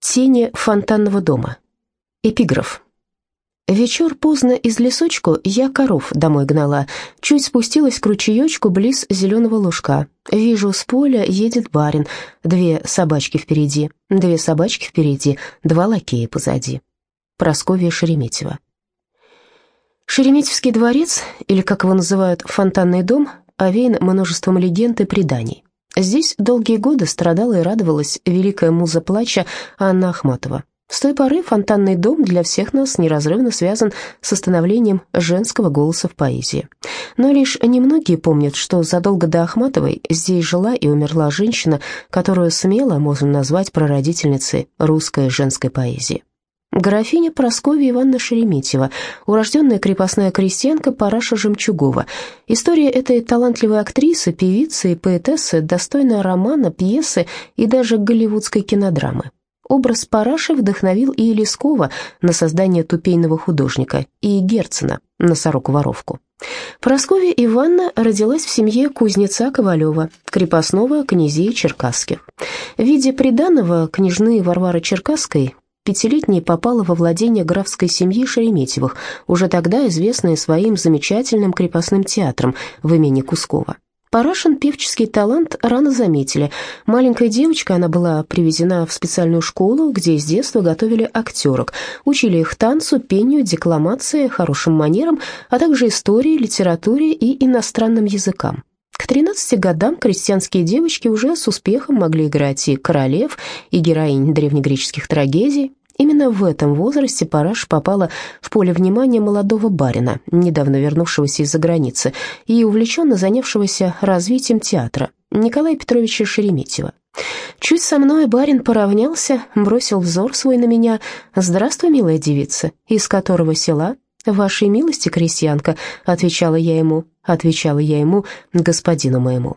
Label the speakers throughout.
Speaker 1: Тени фонтанного дома. Эпиграф. Вечер поздно из лесочку я коров домой гнала. Чуть спустилась к ручеечку близ зеленого лужка. Вижу, с поля едет барин. Две собачки впереди, две собачки впереди, два лакея позади. Просковья Шереметьева. Шереметьевский дворец, или, как его называют, фонтанный дом, овеян множеством легенд и преданий. Здесь долгие годы страдала и радовалась великая муза плача Анна Ахматова. С той поры фонтанный дом для всех нас неразрывно связан с становлением женского голоса в поэзии. Но лишь немногие помнят, что задолго до Ахматовой здесь жила и умерла женщина, которую смело можно назвать прародительницей русской женской поэзии. Графиня Прасковья Ивановна Шереметьева, урожденная крепостная крестьянка Параша Жемчугова. История этой талантливой актрисы, певицы и поэтессы достойна романа, пьесы и даже голливудской кинодрамы. Образ Параши вдохновил и Лескова на создание тупейного художника, и Герцена на сороку-воровку. Прасковья Ивановна родилась в семье кузнеца Ковалева, крепостного князей Черкасских. В виде приданого княжны Варвары Черкасской пятилетней попала во владение графской семьи Шереметьевых, уже тогда известной своим замечательным крепостным театром в имени Кускова. Парашин певческий талант рано заметили. Маленькая девочка, она была привезена в специальную школу, где с детства готовили актерок, учили их танцу, пению, декламации, хорошим манерам, а также истории, литературе и иностранным языкам. К 13 годам крестьянские девочки уже с успехом могли играть и королев, и героинь древнегреческих трагедий. Именно в этом возрасте Параш попала в поле внимания молодого барина, недавно вернувшегося из-за границы и увлеченно занявшегося развитием театра, Николая Петровича Шереметьева. Чуть со мной барин поравнялся, бросил взор свой на меня. «Здравствуй, милая девица, из которого села?» «Вашей милости, крестьянка», — отвечала я ему, отвечала я ему, господину моему.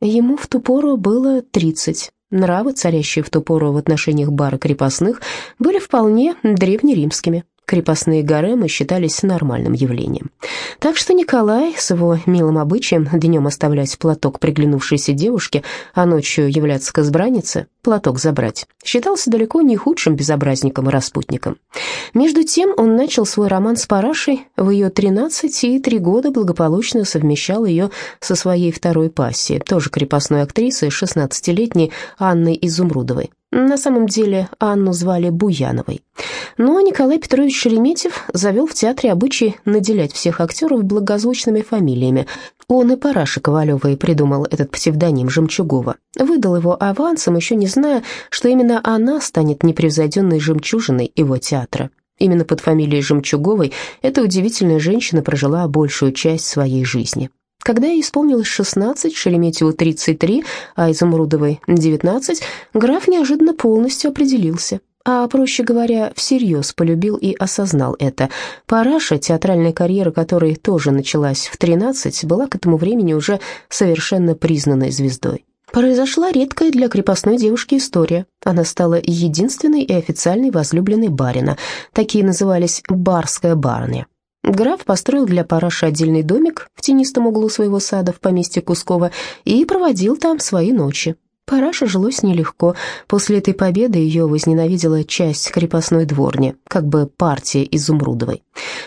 Speaker 1: Ему в ту пору было тридцать. Нравы, царящие в ту пору в отношениях бара крепостных, были вполне древнеримскими. Крепостные гаремы считались нормальным явлением. Так что Николай с его милым обычаем днем оставлять платок приглянувшейся девушке, а ночью являться к избраннице, платок забрать, считался далеко не худшим безобразником и распутником. Между тем он начал свой роман с Парашей, в ее 13 и 3 года благополучно совмещал ее со своей второй пассией, тоже крепостной актрисой, 16-летней Анной Изумрудовой. На самом деле Анну звали Буяновой. Но Николай Петрович Шереметьев завел в театре обычай наделять всех актеров благозвучными фамилиями. Он и Параша Ковалевой придумал этот псевдоним Жемчугова. Выдал его авансом, еще не зная, что именно она станет непревзойденной жемчужиной его театра. Именно под фамилией Жемчуговой эта удивительная женщина прожила большую часть своей жизни. Когда ей исполнилось 16, Шереметьеву 33, а Изумрудовой 19, граф неожиданно полностью определился. А, проще говоря, всерьез полюбил и осознал это. Параша, театральная карьера которой тоже началась в 13, была к этому времени уже совершенно признанной звездой. Произошла редкая для крепостной девушки история. Она стала единственной и официальной возлюбленной барина. Такие назывались «барская барыня». Граф построил для Параши отдельный домик в тенистом углу своего сада в поместье Кускова и проводил там свои ночи. Параше жилось нелегко. После этой победы ее возненавидела часть крепостной дворни, как бы партия Изумрудовой.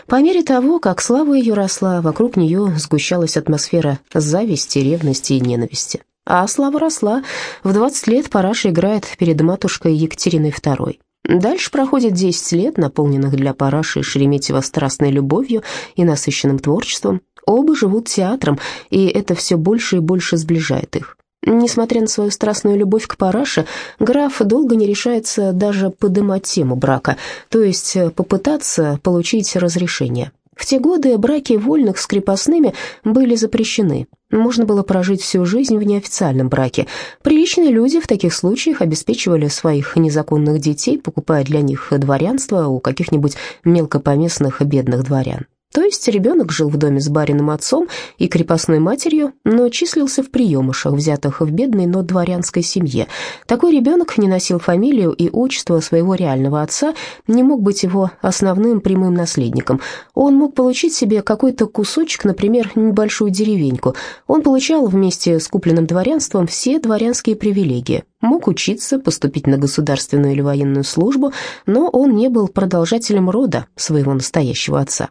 Speaker 1: По мере того, как слава ее росла, вокруг нее сгущалась атмосфера зависти, ревности и ненависти. А слава росла. В 20 лет Параша играет перед матушкой Екатериной II. Дальше проходит 10 лет, наполненных для Параши Шереметьева страстной любовью и насыщенным творчеством. Оба живут театром, и это все больше и больше сближает их. Несмотря на свою страстную любовь к Параше, граф долго не решается даже подымать тему брака, то есть попытаться получить разрешение. В те годы браки вольных с крепостными были запрещены. Можно было прожить всю жизнь в неофициальном браке. Приличные люди в таких случаях обеспечивали своих незаконных детей, покупая для них дворянство у каких-нибудь мелкопоместных бедных дворян. То есть ребенок жил в доме с бариным отцом и крепостной матерью, но числился в приемышах, взятых в бедной, но дворянской семье. Такой ребенок не носил фамилию и отчество своего реального отца, не мог быть его основным прямым наследником. Он мог получить себе какой-то кусочек, например, небольшую деревеньку. Он получал вместе с купленным дворянством все дворянские привилегии. Мог учиться, поступить на государственную или военную службу, но он не был продолжателем рода своего настоящего отца.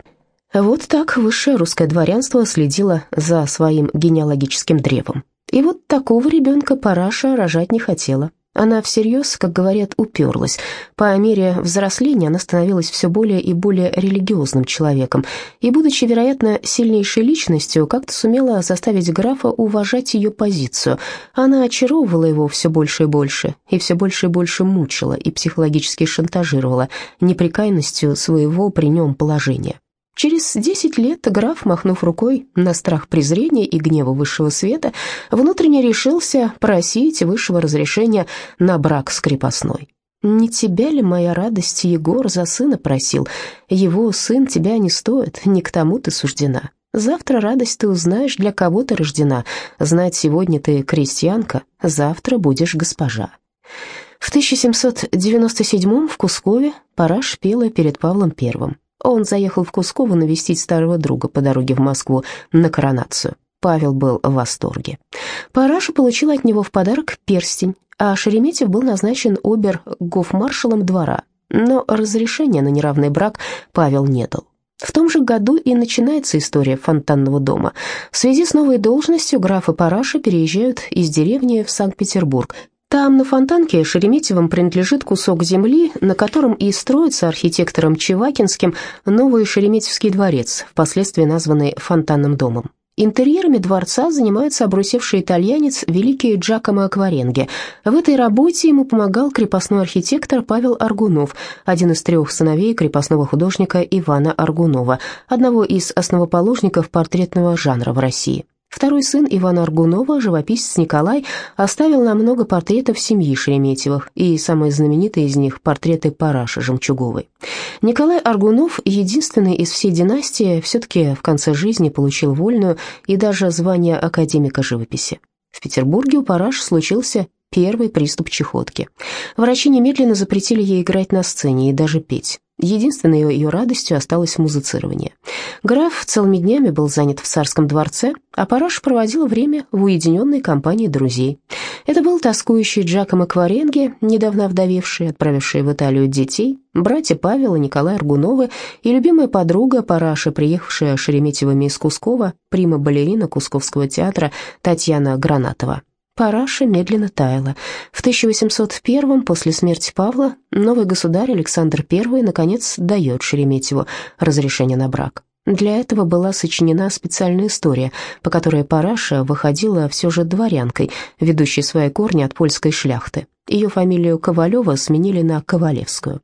Speaker 1: Вот так высшее русское дворянство следило за своим генеалогическим древом. И вот такого ребенка Параша рожать не хотела. Она всерьез, как говорят, уперлась. По мере взросления она становилась все более и более религиозным человеком, и, будучи, вероятно, сильнейшей личностью, как-то сумела заставить графа уважать ее позицию. Она очаровывала его все больше и больше, и все больше и больше мучила и психологически шантажировала неприкаянностью своего при нем положения. Через десять лет граф, махнув рукой на страх презрения и гнева высшего света, внутренне решился просить высшего разрешения на брак с крепостной. «Не тебя ли, моя радость, Егор за сына просил? Его сын тебя не стоит, не к тому ты суждена. Завтра радость ты узнаешь, для кого ты рождена. Знать сегодня ты крестьянка, завтра будешь госпожа». В 1797 в Кускове Параш пела перед Павлом Первым. Он заехал в Кусково навестить старого друга по дороге в Москву на коронацию. Павел был в восторге. Параша получил от него в подарок перстень, а Шереметьев был назначен обер-гофмаршалом двора, но разрешения на неравный брак Павел не дал. В том же году и начинается история фонтанного дома. В связи с новой должностью графы Параша переезжают из деревни в Санкт-Петербург, там, на Фонтанке, Шереметьевым принадлежит кусок земли, на котором и строится архитектором Чевакинским новый Шереметьевский дворец, впоследствии названный Фонтанным домом. Интерьерами дворца занимается обрусевший итальянец великий Джакомо Акваренге. В этой работе ему помогал крепостной архитектор Павел Аргунов, один из трех сыновей крепостного художника Ивана Аргунова, одного из основоположников портретного жанра в России. Второй сын Ивана Аргунова, живописец Николай, оставил нам много портретов семьи Шереметьевых, и самые знаменитые из них – портреты Параши Жемчуговой. Николай Аргунов, единственный из всей династии, все-таки в конце жизни получил вольную и даже звание академика живописи. В Петербурге у Параш случился первый приступ чехотки. Врачи немедленно запретили ей играть на сцене и даже петь. Единственной ее радостью осталось музицирование. Граф целыми днями был занят в царском дворце, а Параш проводил время в уединенной компании друзей. Это был тоскующий Джакомо Кваренги, недавно вдовевший, отправивший в Италию детей, братья Павел и Николай Аргуновы и любимая подруга Параши, приехавшая Шереметьевыми из Кускова, прима-балерина Кусковского театра Татьяна Гранатова. Параша медленно таяла. В 1801 после смерти Павла, новый государь Александр I наконец дает Шереметьеву разрешение на брак. Для этого была сочинена специальная история, по которой Параша выходила все же дворянкой, ведущей свои корни от польской шляхты. Ее фамилию Ковалева сменили на Ковалевскую.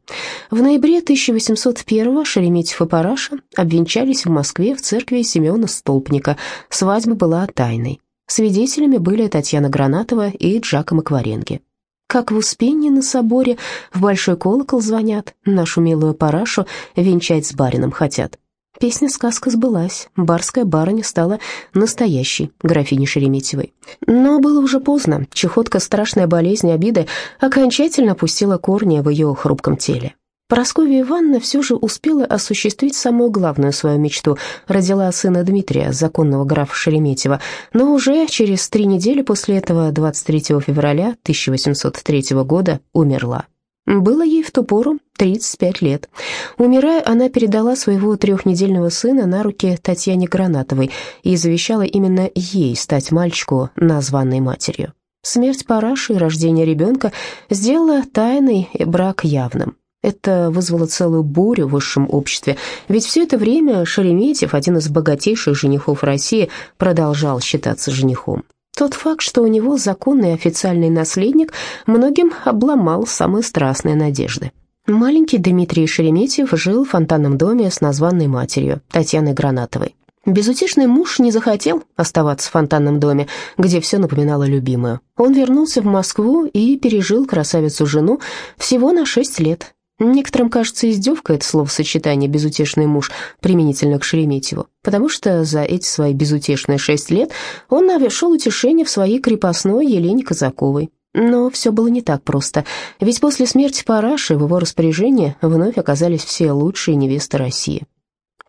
Speaker 1: В ноябре 1801 Шереметьев и Параша обвенчались в Москве в церкви Семена Столпника. Свадьба была тайной. Свидетелями были Татьяна Гранатова и Джакомо Кваренги. Как в Успенье на соборе в большой колокол звонят, нашу милую парашу венчать с барином хотят. Песня-сказка сбылась, барская барыня стала настоящей графиней Шереметьевой. Но было уже поздно, чехотка, страшная болезнь, обиды окончательно пустила корни в ее хрупком теле. Прасковья Ивановна все же успела осуществить самую главную свою мечту. Родила сына Дмитрия, законного графа Шереметьева, но уже через три недели после этого, 23 февраля 1803 года, умерла. Было ей в ту пору 35 лет. Умирая, она передала своего трехнедельного сына на руки Татьяне Гранатовой и завещала именно ей стать мальчику названной матерью. Смерть Параши и рождение ребенка сделала тайный брак явным. Это вызвало целую бурю в высшем обществе, ведь все это время Шереметьев, один из богатейших женихов России, продолжал считаться женихом. Тот факт, что у него законный официальный наследник, многим обломал самые страстные надежды. Маленький Дмитрий Шереметьев жил в фонтанном доме с названной матерью, Татьяной Гранатовой. Безутешный муж не захотел оставаться в фонтанном доме, где все напоминало любимую. Он вернулся в Москву и пережил красавицу-жену всего на шесть лет. Некоторым кажется издевка это словосочетание «безутешный муж» применительно к Шереметьеву, потому что за эти свои безутешные шесть лет он нашел утешение в своей крепостной Елене Казаковой. Но все было не так просто, ведь после смерти Параши в его распоряжении вновь оказались все лучшие невесты России.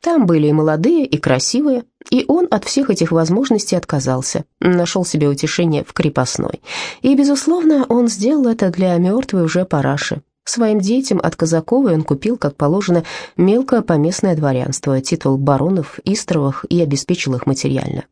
Speaker 1: Там были и молодые, и красивые, и он от всех этих возможностей отказался, нашел себе утешение в крепостной. И, безусловно, он сделал это для мертвой уже Параши. Своим детям от Казаковой он купил, как положено, мелкое поместное дворянство, титул баронов Истровых и обеспечил их материально.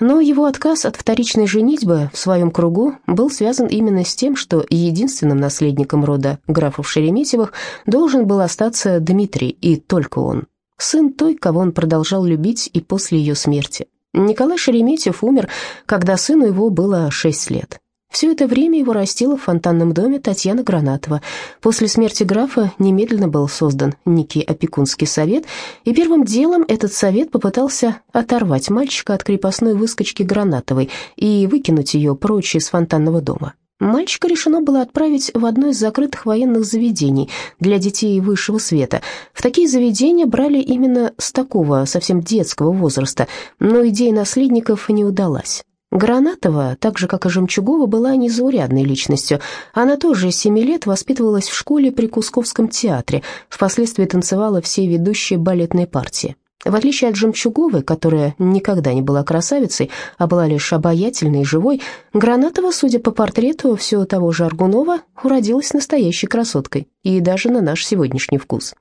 Speaker 1: Но его отказ от вторичной женитьбы в своем кругу был связан именно с тем, что единственным наследником рода графов Шереметьевых должен был остаться Дмитрий, и только он сын той, кого он продолжал любить и после ее смерти. Николай Шереметьев умер, когда сыну его было шесть лет. Все это время его растила в фонтанном доме Татьяна Гранатова. После смерти графа немедленно был создан некий опекунский совет, и первым делом этот совет попытался оторвать мальчика от крепостной выскочки Гранатовой и выкинуть ее прочь из фонтанного дома. Мальчика решено было отправить в одно из закрытых военных заведений для детей высшего света. В такие заведения брали именно с такого совсем детского возраста, но идея наследников не удалась. Гранатова, так же как и Жемчугова, была незаурядной личностью. Она тоже семи лет воспитывалась в школе при Кусковском театре, впоследствии танцевала все ведущие балетные партии. В отличие от Жемчуговой, которая никогда не была красавицей, а была лишь обаятельной и живой, Гранатова, судя по портрету все того же Аргунова, уродилась настоящей красоткой, и даже на наш сегодняшний вкус.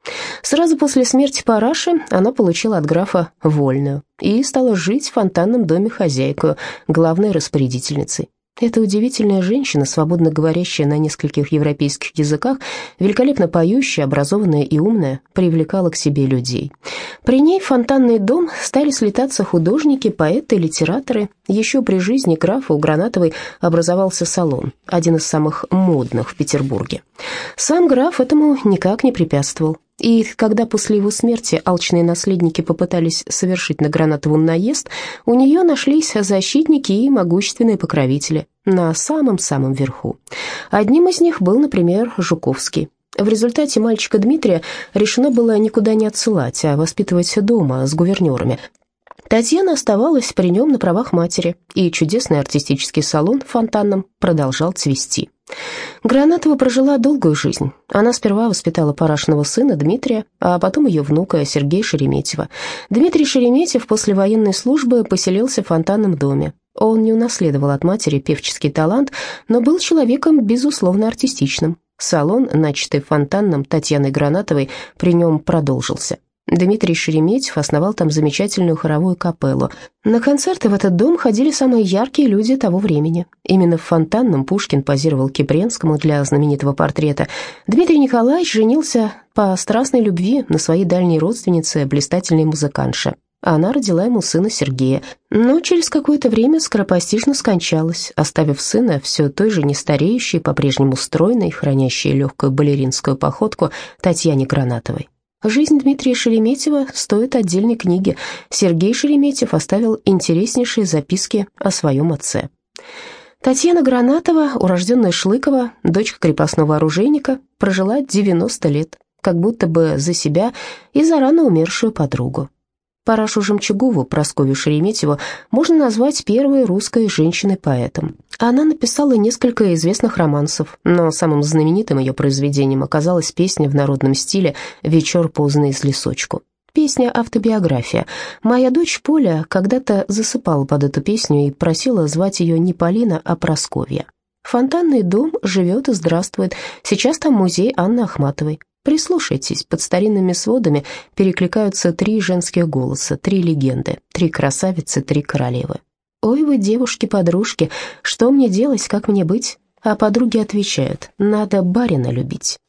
Speaker 1: Сразу после смерти Параши она получила от графа вольную и стала жить в фонтанном доме хозяйкою, главной распорядительницей. Эта удивительная женщина, свободно говорящая на нескольких европейских языках, великолепно поющая, образованная и умная, привлекала к себе людей. При ней в фонтанный дом стали слетаться художники, поэты, литераторы. Еще при жизни графа у Гранатовой образовался салон, один из самых модных в Петербурге. Сам граф этому никак не препятствовал. И когда после его смерти алчные наследники попытались совершить на Гранатову наезд, у нее нашлись защитники и могущественные покровители на самом-самом верху. Одним из них был, например, Жуковский. В результате мальчика Дмитрия решено было никуда не отсылать, а воспитывать дома с гувернерами, Татьяна оставалась при нем на правах матери, и чудесный артистический салон Фонтанном продолжал цвести. Гранатова прожила долгую жизнь. Она сперва воспитала Парашного сына Дмитрия, а потом ее внука Сергея Шереметьева. Дмитрий Шереметьев после военной службы поселился в Фонтанном доме. Он не унаследовал от матери певческий талант, но был человеком, безусловно, артистичным. Салон, начатый Фонтанном Татьяной Гранатовой, при нем продолжился. Дмитрий Шереметьев основал там замечательную хоровую капеллу. На концерты в этот дом ходили самые яркие люди того времени. Именно в Фонтанном Пушкин позировал Кипренскому для знаменитого портрета. Дмитрий Николаевич женился по страстной любви на своей дальней родственнице, блистательной музыкантше. Она родила ему сына Сергея, но через какое-то время скоропостижно скончалась, оставив сына все той же нестареющей, по-прежнему стройной, хранящей легкую балеринскую походку Татьяне Гранатовой. Жизнь Дмитрия Шереметьева стоит отдельной книги. Сергей Шереметьев оставил интереснейшие записки о своем отце. Татьяна Гранатова, урожденная Шлыкова, дочка крепостного оружейника, прожила 90 лет, как будто бы за себя и за рано умершую подругу. Парашу Жемчугову, Прасковью Шереметьеву, можно назвать первой русской женщиной-поэтом. Она написала несколько известных романсов, но самым знаменитым ее произведением оказалась песня в народном стиле «Вечер поздно из лесочку». Песня-автобиография. Моя дочь Поля когда-то засыпала под эту песню и просила звать ее не Полина, а Просковья. Фонтанный дом живет и здравствует. Сейчас там музей Анны Ахматовой. Прислушайтесь, под старинными сводами перекликаются три женских голоса, три легенды, три красавицы, три королевы. «Ой вы, девушки-подружки, что мне делать, как мне быть?» А подруги отвечают, «Надо барина любить».